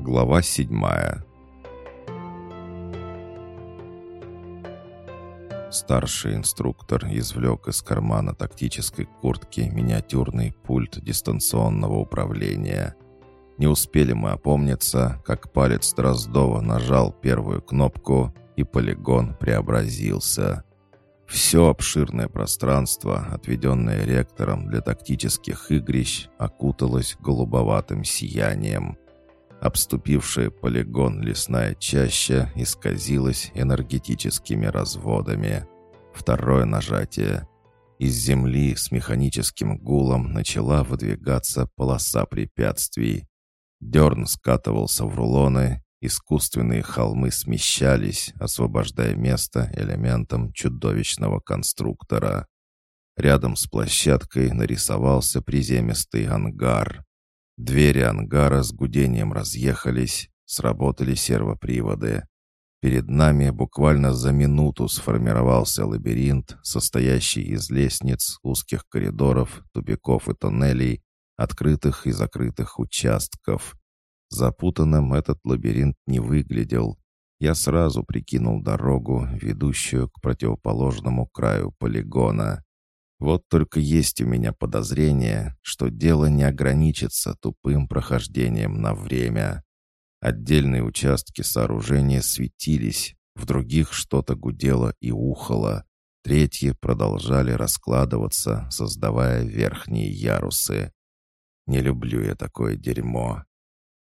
Глава седьмая Старший инструктор извлек из кармана тактической куртки миниатюрный пульт дистанционного управления. Не успели мы опомниться, как палец Дроздова нажал первую кнопку, и полигон преобразился. Все обширное пространство, отведенное ректором для тактических игрищ, окуталось голубоватым сиянием. Обступившая полигон лесная чаща исказилась энергетическими разводами. Второе нажатие. Из земли с механическим гулом начала выдвигаться полоса препятствий. Дерн скатывался в рулоны, искусственные холмы смещались, освобождая место элементам чудовищного конструктора. Рядом с площадкой нарисовался приземистый ангар. Двери ангара с гудением разъехались, сработали сервоприводы. Перед нами буквально за минуту сформировался лабиринт, состоящий из лестниц, узких коридоров, тупиков и тоннелей, открытых и закрытых участков. Запутанным этот лабиринт не выглядел. Я сразу прикинул дорогу, ведущую к противоположному краю полигона. Вот только есть у меня подозрение, что дело не ограничится тупым прохождением на время. Отдельные участки сооружения светились, в других что-то гудело и ухало, третьи продолжали раскладываться, создавая верхние ярусы. Не люблю я такое дерьмо.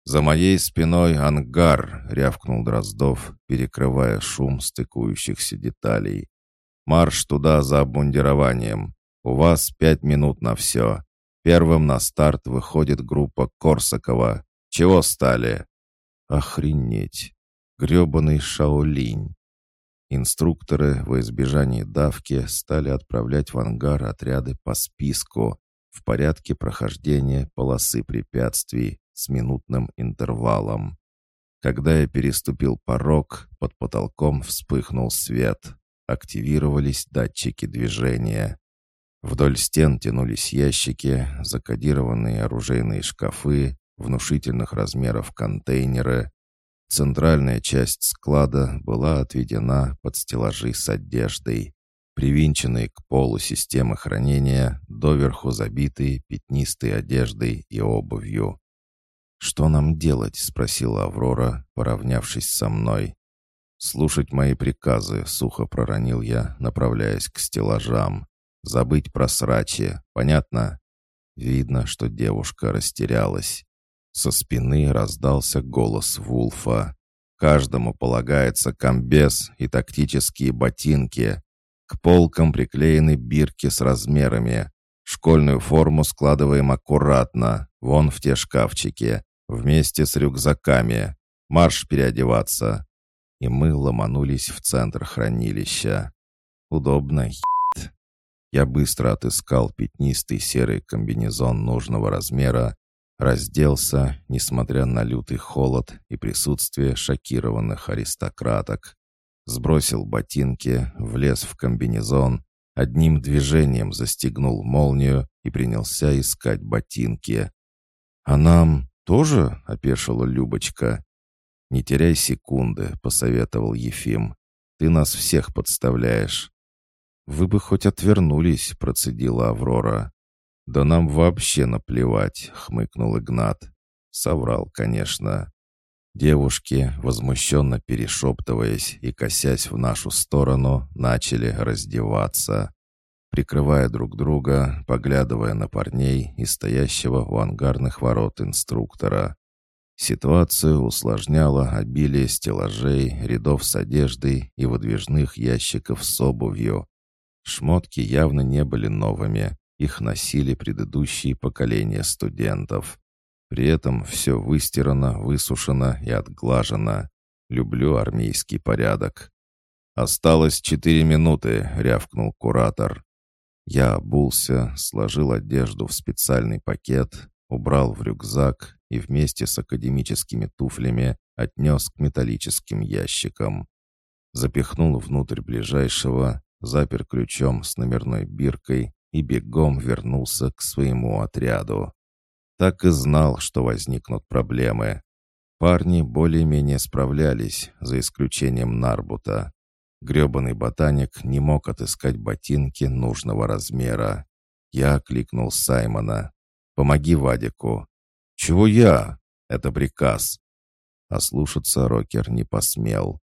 «За моей спиной ангар!» — рявкнул Дроздов, перекрывая шум стыкующихся деталей. «Марш туда за обмундированием. У вас пять минут на все. Первым на старт выходит группа Корсакова. Чего стали?» «Охренеть! Гребаный Шаолинь!» Инструкторы во избежании давки стали отправлять в ангар отряды по списку в порядке прохождения полосы препятствий с минутным интервалом. Когда я переступил порог, под потолком вспыхнул свет. Активировались датчики движения. Вдоль стен тянулись ящики, закодированные оружейные шкафы, внушительных размеров контейнеры. Центральная часть склада была отведена под стеллажи с одеждой, привинченные к полу системы хранения, доверху забитые пятнистой одеждой и обувью. «Что нам делать?» — спросила Аврора, поравнявшись со мной. «Слушать мои приказы», — сухо проронил я, направляясь к стеллажам. Забыть про срачи, понятно? Видно, что девушка растерялась. Со спины раздался голос Вулфа. Каждому полагается комбез и тактические ботинки. К полкам приклеены бирки с размерами. Школьную форму складываем аккуратно, вон в те шкафчики, вместе с рюкзаками. Марш переодеваться. И мы ломанулись в центр хранилища. Удобно, я быстро отыскал пятнистый серый комбинезон нужного размера, разделся, несмотря на лютый холод и присутствие шокированных аристократок. Сбросил ботинки, влез в комбинезон, одним движением застегнул молнию и принялся искать ботинки. «А нам тоже?» — опешила Любочка. «Не теряй секунды», — посоветовал Ефим. «Ты нас всех подставляешь». «Вы бы хоть отвернулись», — процедила Аврора. «Да нам вообще наплевать», — хмыкнул Игнат. Соврал, конечно. Девушки, возмущенно перешептываясь и косясь в нашу сторону, начали раздеваться. Прикрывая друг друга, поглядывая на парней и стоящего у ангарных ворот инструктора. Ситуацию усложняло обилие стеллажей, рядов с одеждой и выдвижных ящиков с обувью, Шмотки явно не были новыми, их носили предыдущие поколения студентов. При этом все выстирано, высушено и отглажено. Люблю армейский порядок. «Осталось четыре минуты», — рявкнул куратор. Я обулся, сложил одежду в специальный пакет, убрал в рюкзак и вместе с академическими туфлями отнес к металлическим ящикам. Запихнул внутрь ближайшего, запер ключом с номерной биркой и бегом вернулся к своему отряду. Так и знал, что возникнут проблемы. Парни более-менее справлялись, за исключением Нарбута. Гребаный ботаник не мог отыскать ботинки нужного размера. Я окликнул Саймона. «Помоги Вадику». «Чего я?» «Это приказ». Ослушаться Рокер не посмел.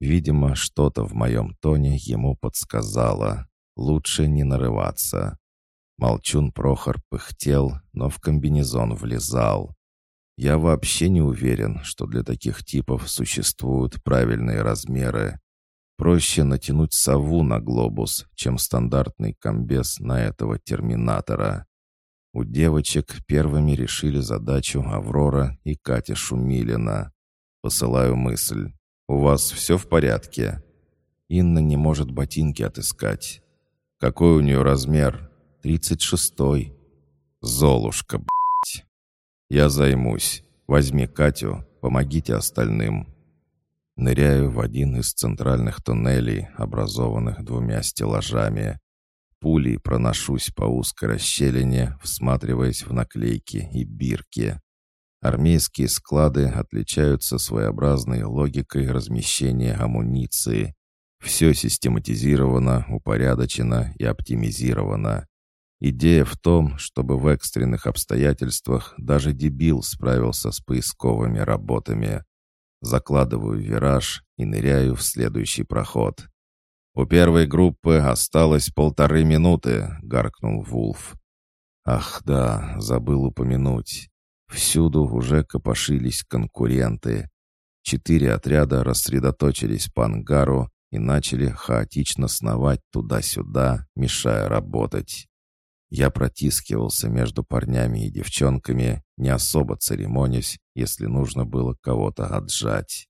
Видимо, что-то в моем тоне ему подсказало. Лучше не нарываться. Молчун Прохор пыхтел, но в комбинезон влезал. Я вообще не уверен, что для таких типов существуют правильные размеры. Проще натянуть сову на глобус, чем стандартный комбез на этого терминатора. У девочек первыми решили задачу Аврора и Катя Шумилина. Посылаю мысль. «У вас все в порядке?» Инна не может ботинки отыскать. «Какой у нее размер?» «Тридцать шестой». «Золушка, блядь!» «Я займусь. Возьми Катю, помогите остальным». Ныряю в один из центральных туннелей, образованных двумя стеллажами. Пулей проношусь по узкой расщелине, всматриваясь в наклейки и бирки. Армейские склады отличаются своеобразной логикой размещения амуниции. Все систематизировано, упорядочено и оптимизировано. Идея в том, чтобы в экстренных обстоятельствах даже дебил справился с поисковыми работами. Закладываю вираж и ныряю в следующий проход. «У первой группы осталось полторы минуты», — гаркнул Вулф. «Ах да, забыл упомянуть. Всюду уже копошились конкуренты. Четыре отряда рассредоточились по ангару и начали хаотично сновать туда-сюда, мешая работать. Я протискивался между парнями и девчонками, не особо церемонясь, если нужно было кого-то отжать.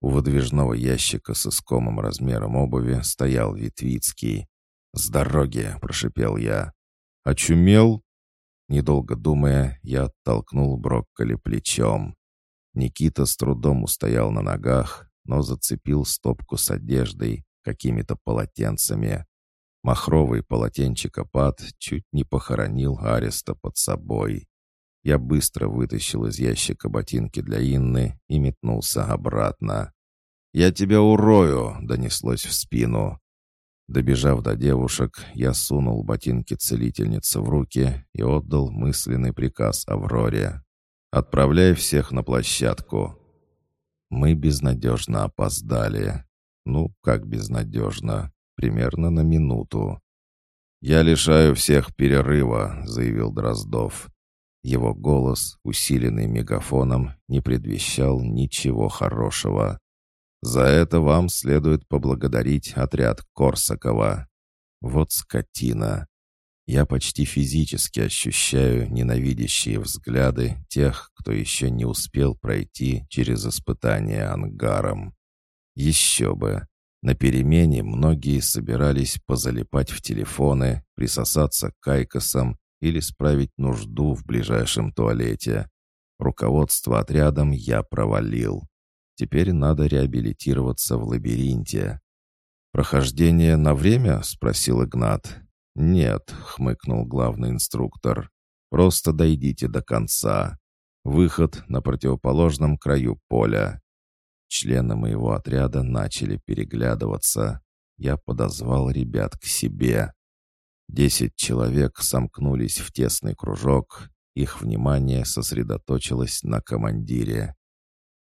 У выдвижного ящика с искомым размером обуви стоял Витвицкий. «С дороги!» — прошипел я. «Очумел?» Недолго думая, я оттолкнул брокколи плечом. Никита с трудом устоял на ногах, но зацепил стопку с одеждой, какими-то полотенцами. Махровый полотенчикопад чуть не похоронил Ареста под собой. Я быстро вытащил из ящика ботинки для Инны и метнулся обратно. «Я тебя урою!» — донеслось в спину. Добежав до девушек, я сунул ботинки целительницы в руки и отдал мысленный приказ Авроре. «Отправляй всех на площадку». Мы безнадежно опоздали. Ну, как безнадежно? примерно на минуту. «Я лишаю всех перерыва», — заявил Дроздов. Его голос, усиленный мегафоном, не предвещал ничего хорошего. «За это вам следует поблагодарить отряд Корсакова. Вот скотина. Я почти физически ощущаю ненавидящие взгляды тех, кто еще не успел пройти через испытание ангаром. Еще бы. На перемене многие собирались позалипать в телефоны, присосаться к айкосам или справить нужду в ближайшем туалете. Руководство отрядом я провалил. Теперь надо реабилитироваться в лабиринте. «Прохождение на время?» — спросил Игнат. «Нет», — хмыкнул главный инструктор. «Просто дойдите до конца. Выход на противоположном краю поля. Члены моего отряда начали переглядываться. Я подозвал ребят к себе. Десять человек сомкнулись в тесный кружок. Их внимание сосредоточилось на командире.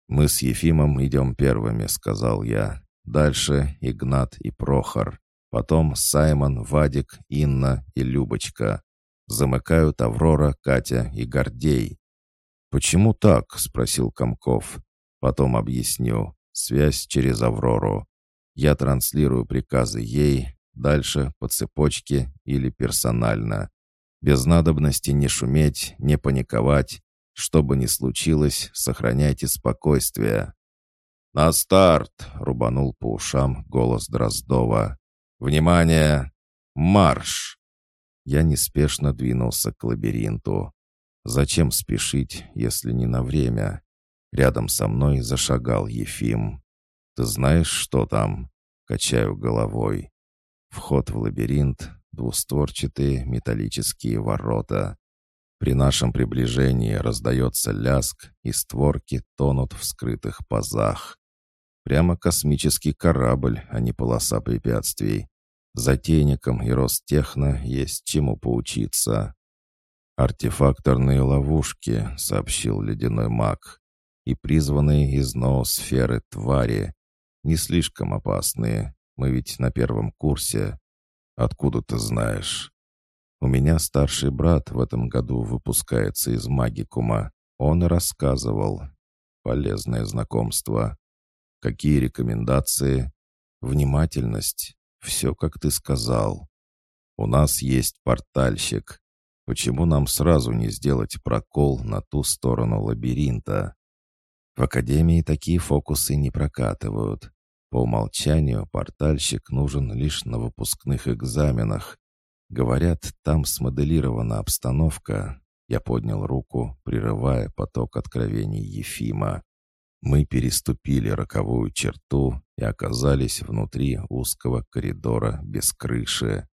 «Мы с Ефимом идем первыми», — сказал я. «Дальше Игнат и Прохор. Потом Саймон, Вадик, Инна и Любочка. Замыкают Аврора, Катя и Гордей». «Почему так?» — спросил Комков. Потом объясню. Связь через Аврору. Я транслирую приказы ей, дальше по цепочке или персонально. Без надобности не шуметь, не паниковать. Что бы ни случилось, сохраняйте спокойствие. «На старт!» — рубанул по ушам голос Дроздова. «Внимание! Марш!» Я неспешно двинулся к лабиринту. Зачем спешить, если не на время? Рядом со мной зашагал Ефим. «Ты знаешь, что там?» Качаю головой. Вход в лабиринт, двустворчатые металлические ворота. При нашем приближении раздается ляск, и створки тонут в скрытых пазах. Прямо космический корабль, а не полоса препятствий. Затейникам и Ростехно есть чему поучиться. «Артефакторные ловушки», — сообщил ледяной маг, «и призванные из ноосферы твари. Не слишком опасные. Мы ведь на первом курсе. Откуда ты знаешь?» «У меня старший брат в этом году выпускается из магикума. Он рассказывал. Полезное знакомство. Какие рекомендации? Внимательность. Все, как ты сказал. У нас есть портальщик. Почему нам сразу не сделать прокол на ту сторону лабиринта? В академии такие фокусы не прокатывают. По умолчанию портальщик нужен лишь на выпускных экзаменах. Говорят, там смоделирована обстановка. Я поднял руку, прерывая поток откровений Ефима. Мы переступили роковую черту и оказались внутри узкого коридора без крыши.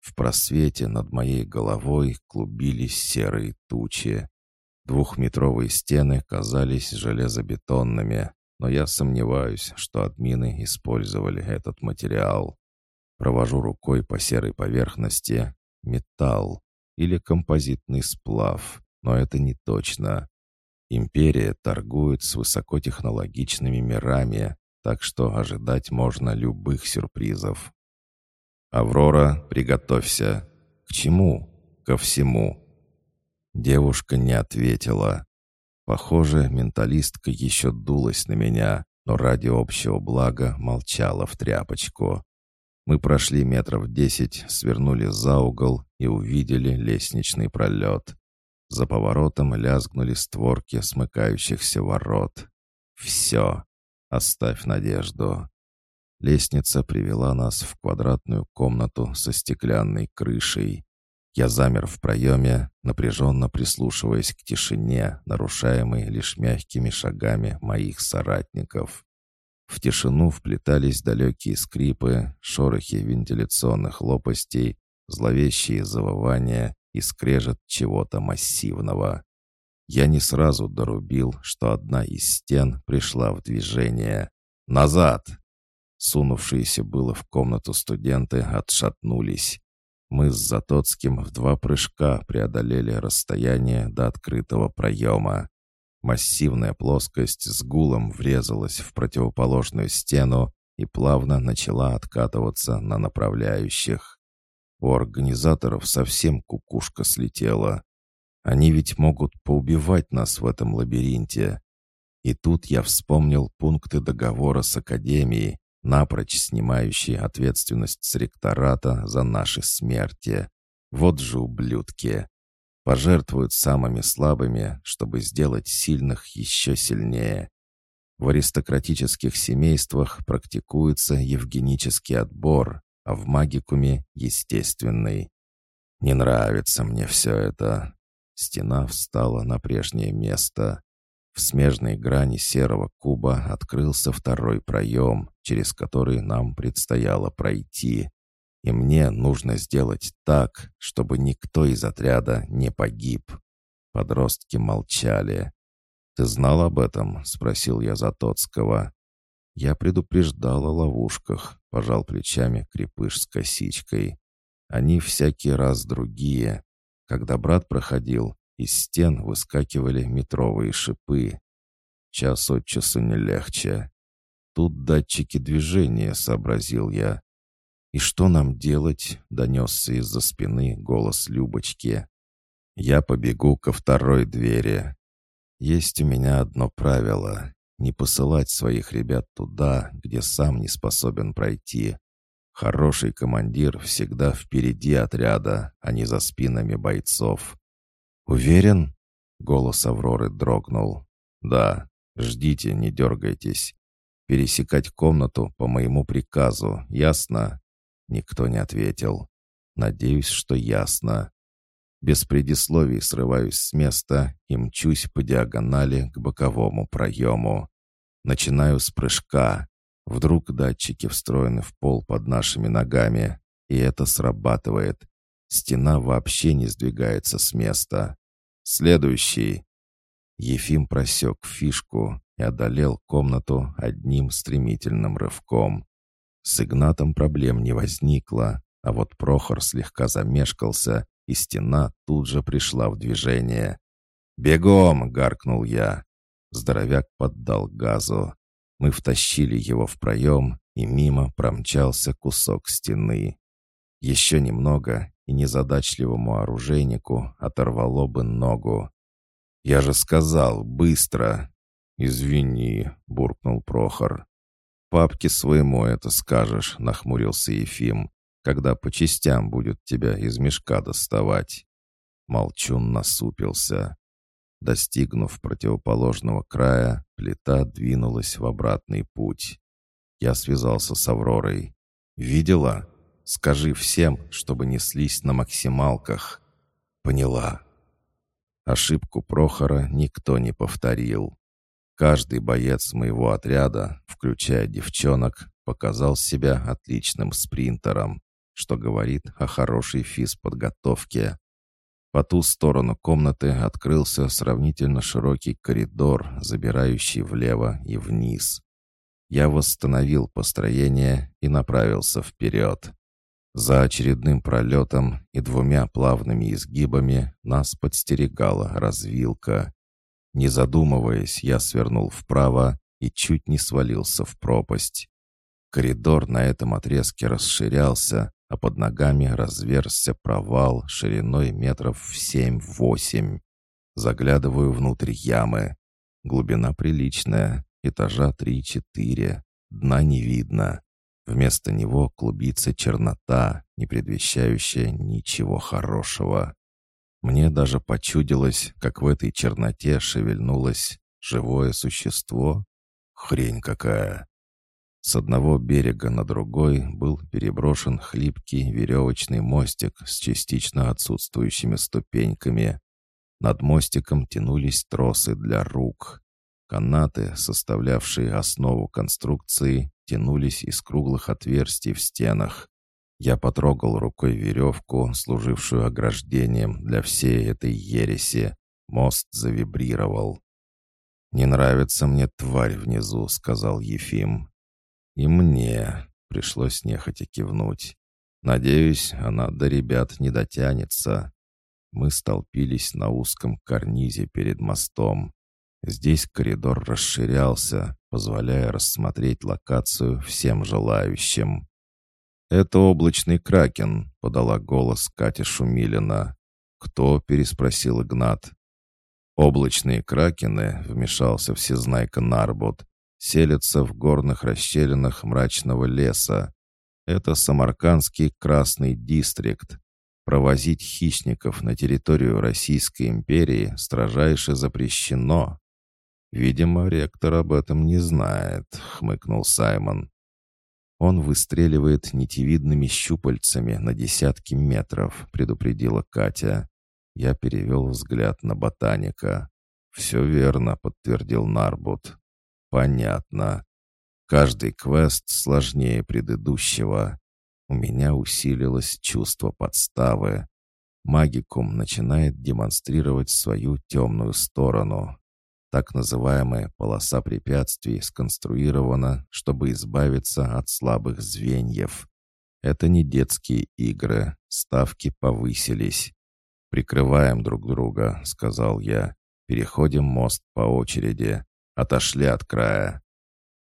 В просвете над моей головой клубились серые тучи. Двухметровые стены казались железобетонными, но я сомневаюсь, что админы использовали этот материал. Провожу рукой по серой поверхности. Металл или композитный сплав, но это не точно. Империя торгует с высокотехнологичными мирами, так что ожидать можно любых сюрпризов. «Аврора, приготовься!» «К чему?» «Ко всему!» Девушка не ответила. Похоже, менталистка еще дулась на меня, но ради общего блага молчала в тряпочку. Мы прошли метров десять, свернули за угол и увидели лестничный пролет. За поворотом лязгнули створки смыкающихся ворот. «Все! Оставь надежду!» Лестница привела нас в квадратную комнату со стеклянной крышей. Я замер в проеме, напряженно прислушиваясь к тишине, нарушаемой лишь мягкими шагами моих соратников. В тишину вплетались далекие скрипы, шорохи вентиляционных лопастей, зловещие завывания и скрежет чего-то массивного. Я не сразу дорубил, что одна из стен пришла в движение. «Назад!» Сунувшиеся было в комнату студенты отшатнулись. Мы с Затоцким в два прыжка преодолели расстояние до открытого проема. Массивная плоскость с гулом врезалась в противоположную стену и плавно начала откатываться на направляющих. У организаторов совсем кукушка слетела. Они ведь могут поубивать нас в этом лабиринте. И тут я вспомнил пункты договора с Академией, напрочь снимающие ответственность с ректората за наши смерти. Вот же ублюдки. Пожертвуют самыми слабыми, чтобы сделать сильных еще сильнее. В аристократических семействах практикуется евгенический отбор, а в магикуме — естественный. Не нравится мне все это. Стена встала на прежнее место. В смежной грани серого куба открылся второй проем, через который нам предстояло пройти. И мне нужно сделать так, чтобы никто из отряда не погиб. Подростки молчали. «Ты знал об этом?» — спросил я Затоцкого. «Я предупреждал о ловушках», — пожал плечами крепыш с косичкой. «Они всякий раз другие. Когда брат проходил, из стен выскакивали метровые шипы. Час от часу не легче. Тут датчики движения, сообразил я. «И что нам делать?» — донесся из-за спины голос Любочки. «Я побегу ко второй двери. Есть у меня одно правило — не посылать своих ребят туда, где сам не способен пройти. Хороший командир всегда впереди отряда, а не за спинами бойцов. «Уверен?» — голос Авроры дрогнул. «Да, ждите, не дергайтесь. Пересекать комнату по моему приказу, ясно?» Никто не ответил. «Надеюсь, что ясно». Без предисловий срываюсь с места и мчусь по диагонали к боковому проему. Начинаю с прыжка. Вдруг датчики встроены в пол под нашими ногами, и это срабатывает. Стена вообще не сдвигается с места. Следующий!» Ефим просек фишку и одолел комнату одним стремительным рывком. С Игнатом проблем не возникло, а вот Прохор слегка замешкался, и стена тут же пришла в движение. «Бегом!» — гаркнул я. Здоровяк поддал газу. Мы втащили его в проем, и мимо промчался кусок стены. Еще немного, и незадачливому оружейнику оторвало бы ногу. «Я же сказал, быстро!» «Извини», — буркнул Прохор. «Папке своему это скажешь», — нахмурился Ефим, «когда по частям будет тебя из мешка доставать». Молчун насупился. Достигнув противоположного края, плита двинулась в обратный путь. Я связался с Авророй. «Видела? Скажи всем, чтобы неслись на максималках». «Поняла». Ошибку Прохора никто не повторил. Каждый боец моего отряда, включая девчонок, показал себя отличным спринтером, что говорит о хорошей физподготовке. По ту сторону комнаты открылся сравнительно широкий коридор, забирающий влево и вниз. Я восстановил построение и направился вперед. За очередным пролетом и двумя плавными изгибами нас подстерегала развилка. Не задумываясь, я свернул вправо и чуть не свалился в пропасть. Коридор на этом отрезке расширялся, а под ногами разверзся провал шириной метров в семь-восемь. Заглядываю внутрь ямы. Глубина приличная, этажа три-четыре. Дна не видно. Вместо него клубится чернота, не предвещающая ничего хорошего. Мне даже почудилось, как в этой черноте шевельнулось живое существо. Хрень какая! С одного берега на другой был переброшен хлипкий веревочный мостик с частично отсутствующими ступеньками. Над мостиком тянулись тросы для рук. Канаты, составлявшие основу конструкции, тянулись из круглых отверстий в стенах. Я потрогал рукой веревку, служившую ограждением для всей этой ереси. Мост завибрировал. «Не нравится мне тварь внизу», — сказал Ефим. «И мне», — пришлось нехотя кивнуть. «Надеюсь, она до ребят не дотянется». Мы столпились на узком карнизе перед мостом. Здесь коридор расширялся, позволяя рассмотреть локацию всем желающим. «Это облачный кракен», — подала голос Катя Шумилина. «Кто?» — переспросил Игнат. «Облачные кракены», — вмешался всезнайка Нарбот, «селятся в горных расщелинах мрачного леса. Это Самаркандский Красный Дистрикт. Провозить хищников на территорию Российской империи строжайше запрещено». «Видимо, ректор об этом не знает», — хмыкнул Саймон. «Он выстреливает нитевидными щупальцами на десятки метров», — предупредила Катя. Я перевел взгляд на ботаника. «Все верно», — подтвердил Нарбут. «Понятно. Каждый квест сложнее предыдущего. У меня усилилось чувство подставы. Магикум начинает демонстрировать свою темную сторону, так называемая полоса препятствий сконструирована, чтобы избавиться от слабых звеньев. Это не детские игры, ставки повысились. «Прикрываем друг друга», — сказал я. «Переходим мост по очереди. Отошли от края».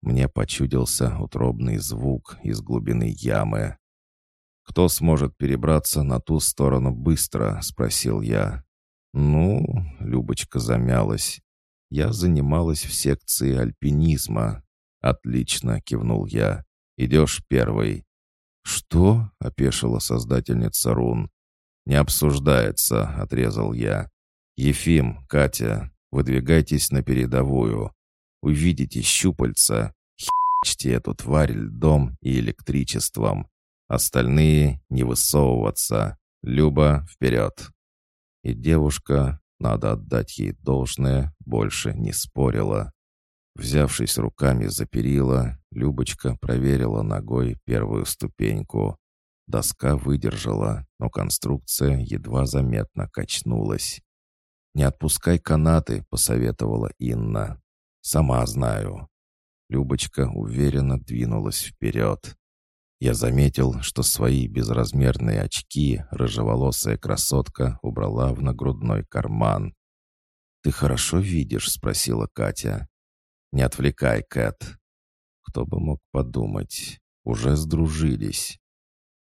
Мне почудился утробный звук из глубины ямы. «Кто сможет перебраться на ту сторону быстро?» — спросил я. «Ну...» — Любочка замялась. Я занималась в секции альпинизма. Отлично, кивнул я. Идешь первый. Что? опешила создательница рун. Не обсуждается, отрезал я. Ефим, Катя, выдвигайтесь на передовую. Увидите щупальца, хичьте эту тварь льдом и электричеством. Остальные не высовываться. Люба, вперед!» И девушка, надо отдать ей должное, больше не спорила. Взявшись руками за перила, Любочка проверила ногой первую ступеньку. Доска выдержала, но конструкция едва заметно качнулась. «Не отпускай канаты», — посоветовала Инна. «Сама знаю». Любочка уверенно двинулась вперед. Я заметил, что свои безразмерные очки рыжеволосая красотка убрала в нагрудной карман. «Ты хорошо видишь?» — спросила Катя. «Не отвлекай, Кэт». Кто бы мог подумать, уже сдружились.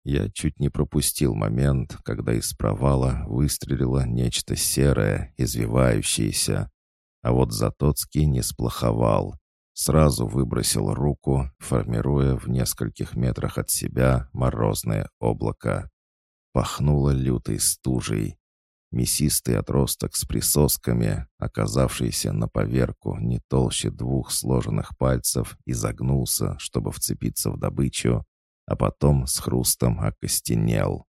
Я чуть не пропустил момент, когда из провала выстрелило нечто серое, извивающееся. А вот Затоцкий не сплоховал. Сразу выбросил руку, формируя в нескольких метрах от себя морозное облако. Пахнуло лютой стужей. Мясистый отросток с присосками, оказавшийся на поверку не толще двух сложенных пальцев, изогнулся, чтобы вцепиться в добычу, а потом с хрустом окостенел.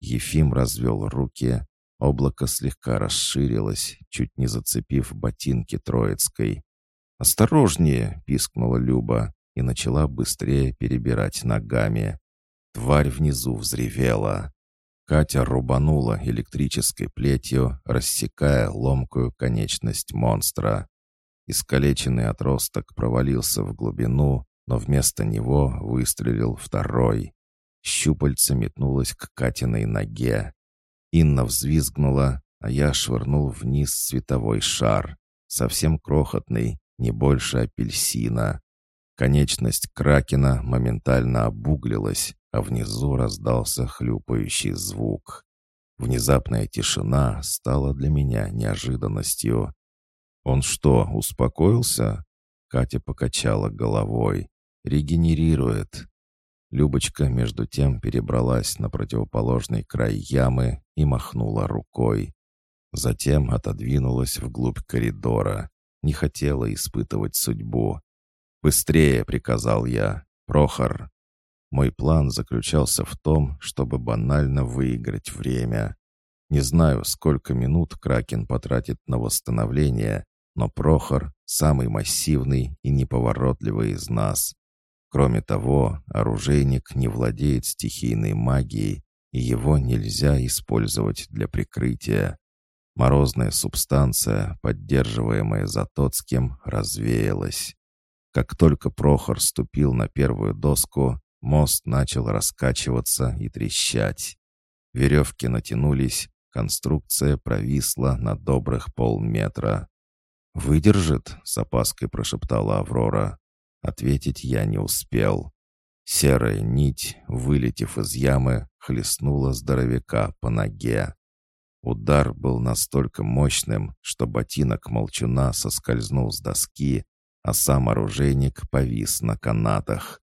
Ефим развел руки, облако слегка расширилось, чуть не зацепив ботинки Троицкой. «Осторожнее!» — пискнула Люба и начала быстрее перебирать ногами. Тварь внизу взревела. Катя рубанула электрической плетью, рассекая ломкую конечность монстра. Искалеченный отросток провалился в глубину, но вместо него выстрелил второй. Щупальце метнулось к Катиной ноге. Инна взвизгнула, а я швырнул вниз световой шар, совсем крохотный, не больше апельсина. Конечность кракена моментально обуглилась, а внизу раздался хлюпающий звук. Внезапная тишина стала для меня неожиданностью. «Он что, успокоился?» Катя покачала головой. Регенерирует. Любочка, между тем, перебралась на противоположный край ямы и махнула рукой. Затем отодвинулась вглубь коридора. Не хотела испытывать судьбу. «Быстрее!» — приказал я. «Прохор!» Мой план заключался в том, чтобы банально выиграть время. Не знаю, сколько минут Кракен потратит на восстановление, но Прохор — самый массивный и неповоротливый из нас. Кроме того, оружейник не владеет стихийной магией, и его нельзя использовать для прикрытия. Морозная субстанция, поддерживаемая Затоцким, развеялась. Как только Прохор ступил на первую доску, мост начал раскачиваться и трещать. Веревки натянулись, конструкция провисла на добрых полметра. «Выдержит?» — с опаской прошептала Аврора. Ответить я не успел. Серая нить, вылетев из ямы, хлестнула здоровяка по ноге. Удар был настолько мощным, что ботинок молчуна соскользнул с доски, а сам оружейник повис на канатах.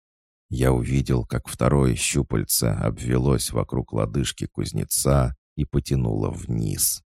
Я увидел, как второе щупальце обвелось вокруг лодыжки кузнеца и потянуло вниз.